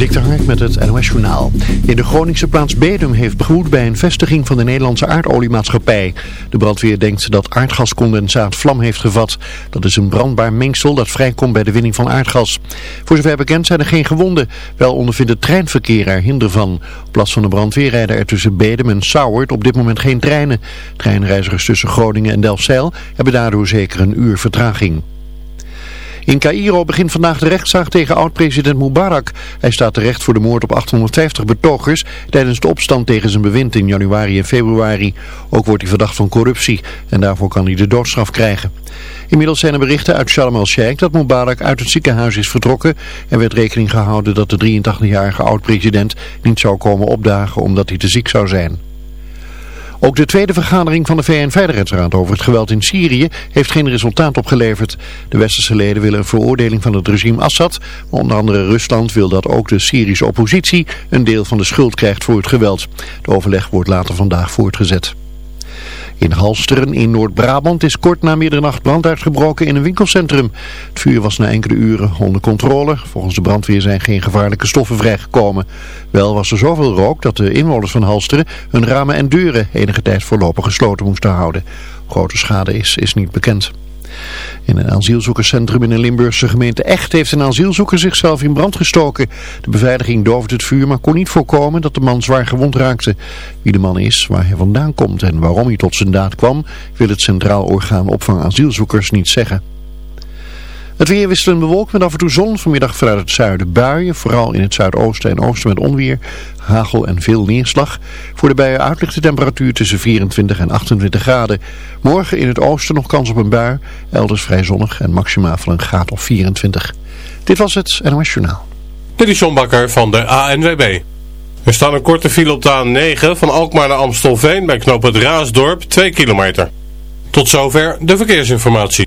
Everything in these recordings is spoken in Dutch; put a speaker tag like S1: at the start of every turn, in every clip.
S1: Dik met het NOS Journaal. In de Groningse plaats Bedum heeft begroet bij een vestiging van de Nederlandse aardoliemaatschappij. De brandweer denkt dat aardgascondensaat vlam heeft gevat. Dat is een brandbaar mengsel dat vrijkomt bij de winning van aardgas. Voor zover bekend zijn er geen gewonden. Wel ondervindt het treinverkeer er hinder van. Op plaats van de brandweer rijden er tussen Bedum en Sauwert op dit moment geen treinen. Treinreizigers tussen Groningen en Delfzijl hebben daardoor zeker een uur vertraging. In Cairo begint vandaag de rechtszaak tegen oud-president Mubarak. Hij staat terecht voor de moord op 850 betogers tijdens de opstand tegen zijn bewind in januari en februari. Ook wordt hij verdacht van corruptie en daarvoor kan hij de doodstraf krijgen. Inmiddels zijn er berichten uit Sharm el-Sheikh dat Mubarak uit het ziekenhuis is vertrokken. Er werd rekening gehouden dat de 83-jarige oud-president niet zou komen opdagen omdat hij te ziek zou zijn. Ook de tweede vergadering van de VN-veiligheidsraad over het geweld in Syrië heeft geen resultaat opgeleverd. De westerse leden willen een veroordeling van het regime Assad, maar onder andere Rusland wil dat ook de Syrische oppositie een deel van de schuld krijgt voor het geweld. De overleg wordt later vandaag voortgezet. In Halsteren in Noord-Brabant is kort na middernacht brand uitgebroken in een winkelcentrum. Het vuur was na enkele uren onder controle. Volgens de brandweer zijn geen gevaarlijke stoffen vrijgekomen. Wel was er zoveel rook dat de inwoners van Halsteren hun ramen en deuren enige tijd voorlopig gesloten moesten houden. Grote schade is, is niet bekend. In een asielzoekerscentrum in een Limburgse gemeente Echt heeft een asielzoeker zichzelf in brand gestoken. De beveiliging doofde het vuur, maar kon niet voorkomen dat de man zwaar gewond raakte. Wie de man is, waar hij vandaan komt en waarom hij tot zijn daad kwam, wil het Centraal Orgaan Opvang Asielzoekers niet zeggen. Het weer wisselend bewolkt met af en toe zon. Vanmiddag vanuit het zuiden buien. Vooral in het zuidoosten en oosten met onweer. Hagel en veel neerslag. Voor de buien uitligt de temperatuur tussen 24 en 28 graden. Morgen in het oosten nog kans op een bui. Elders vrij zonnig en maximaal van een graad of 24. Dit was het NOS Journaal.
S2: Dit is John Bakker van de ANWB. Er staat een korte file op de A9 van Alkmaar naar Amstelveen bij knoop het Raasdorp 2 kilometer. Tot zover de verkeersinformatie.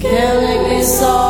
S3: killing me
S4: soft.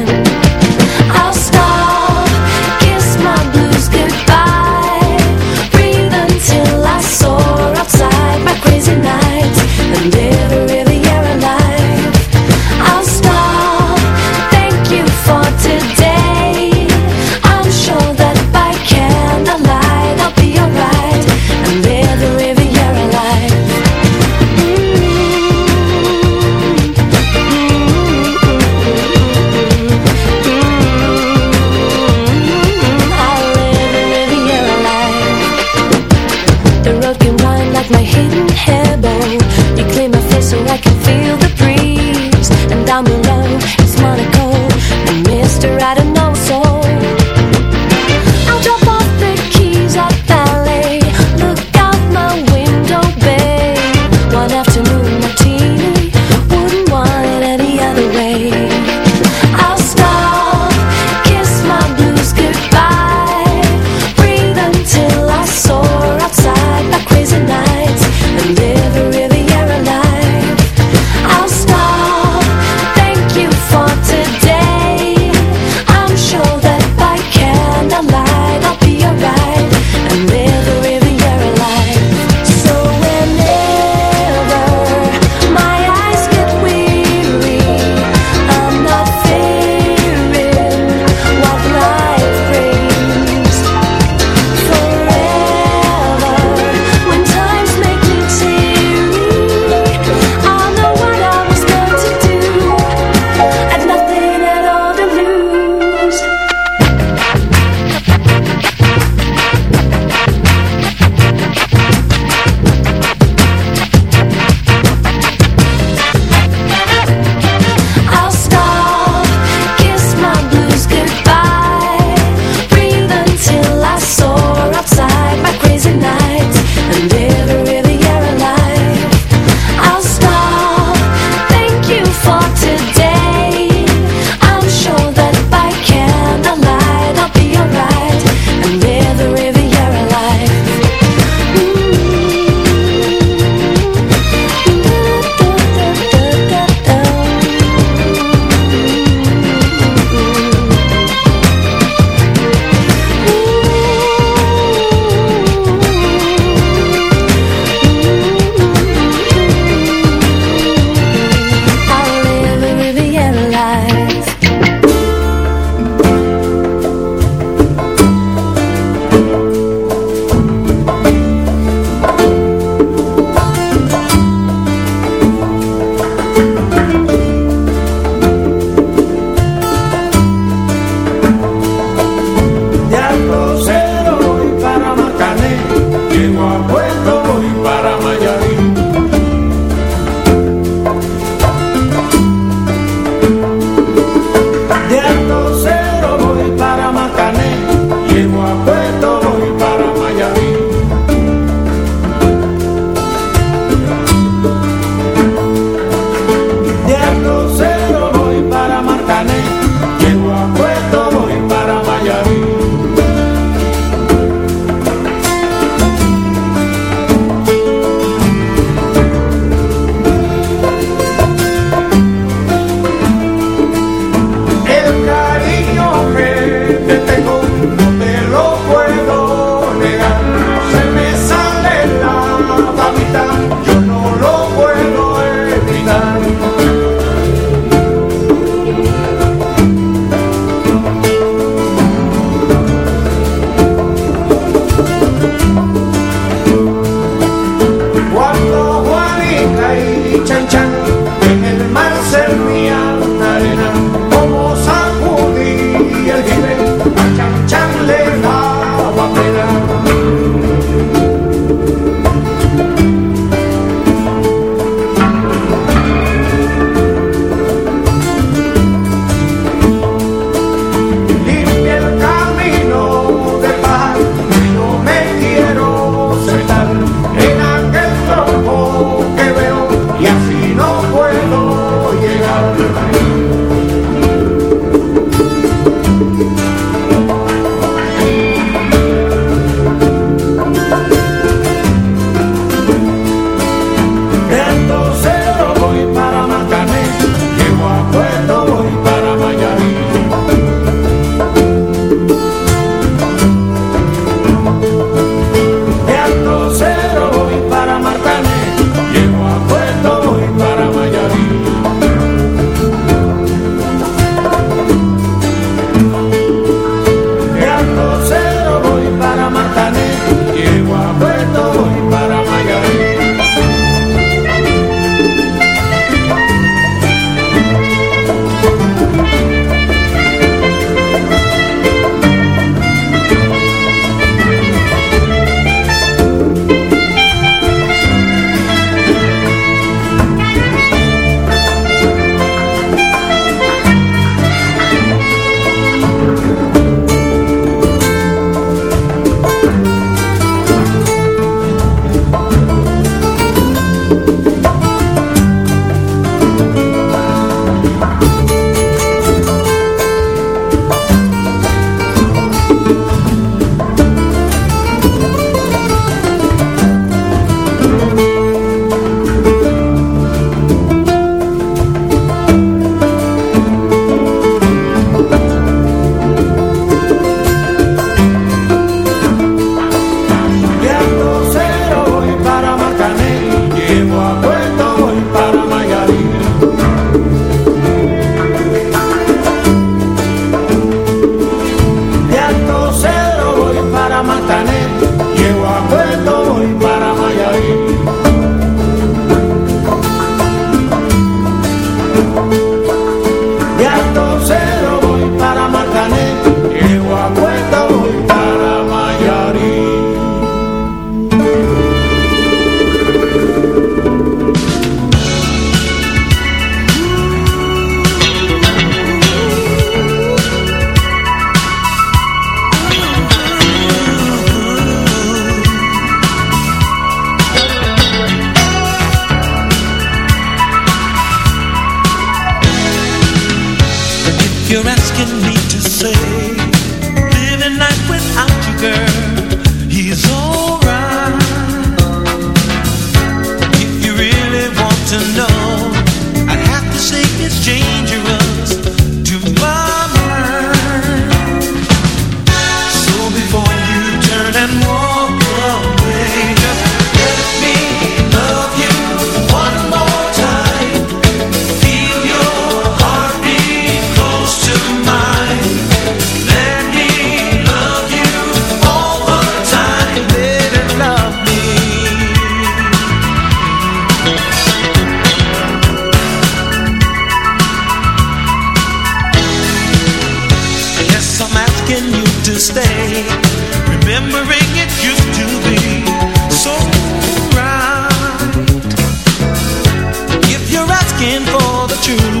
S5: you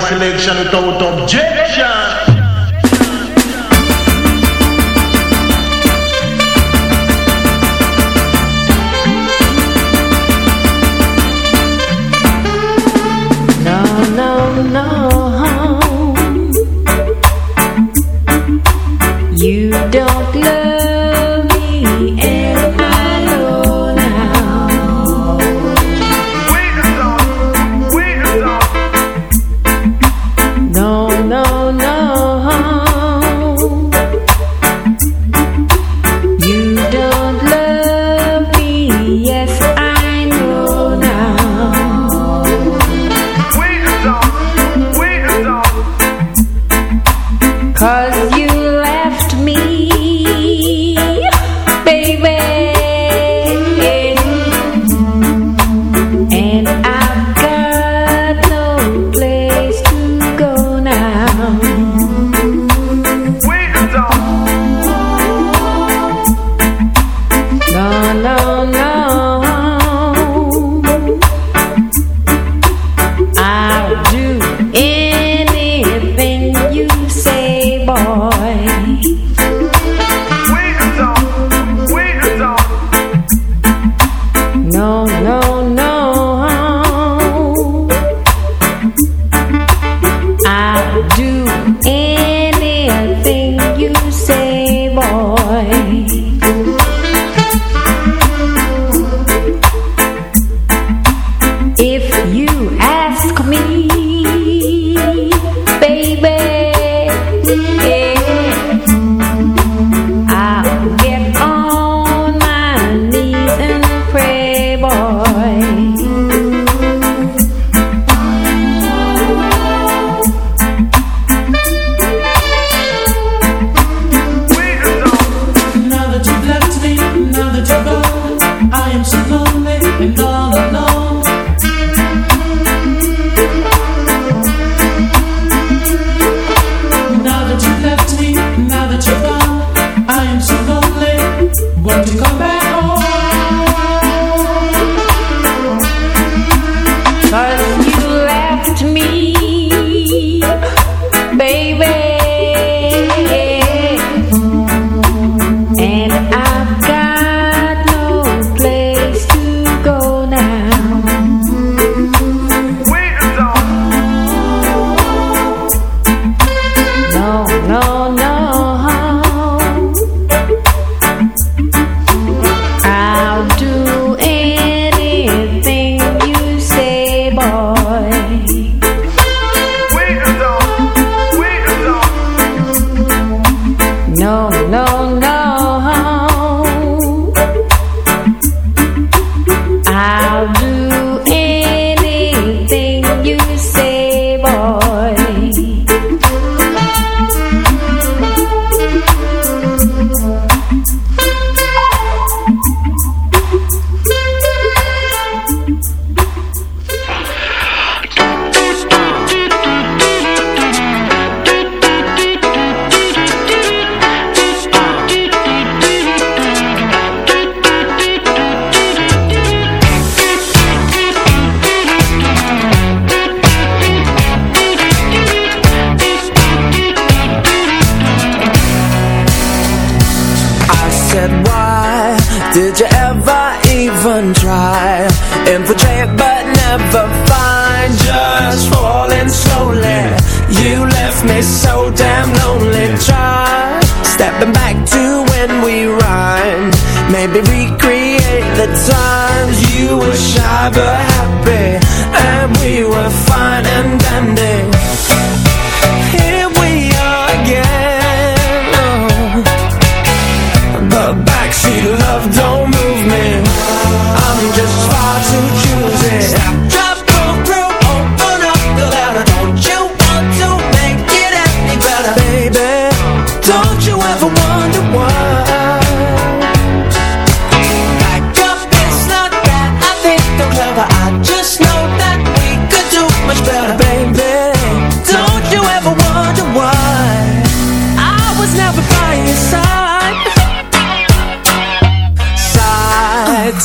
S6: Boy selection without objection.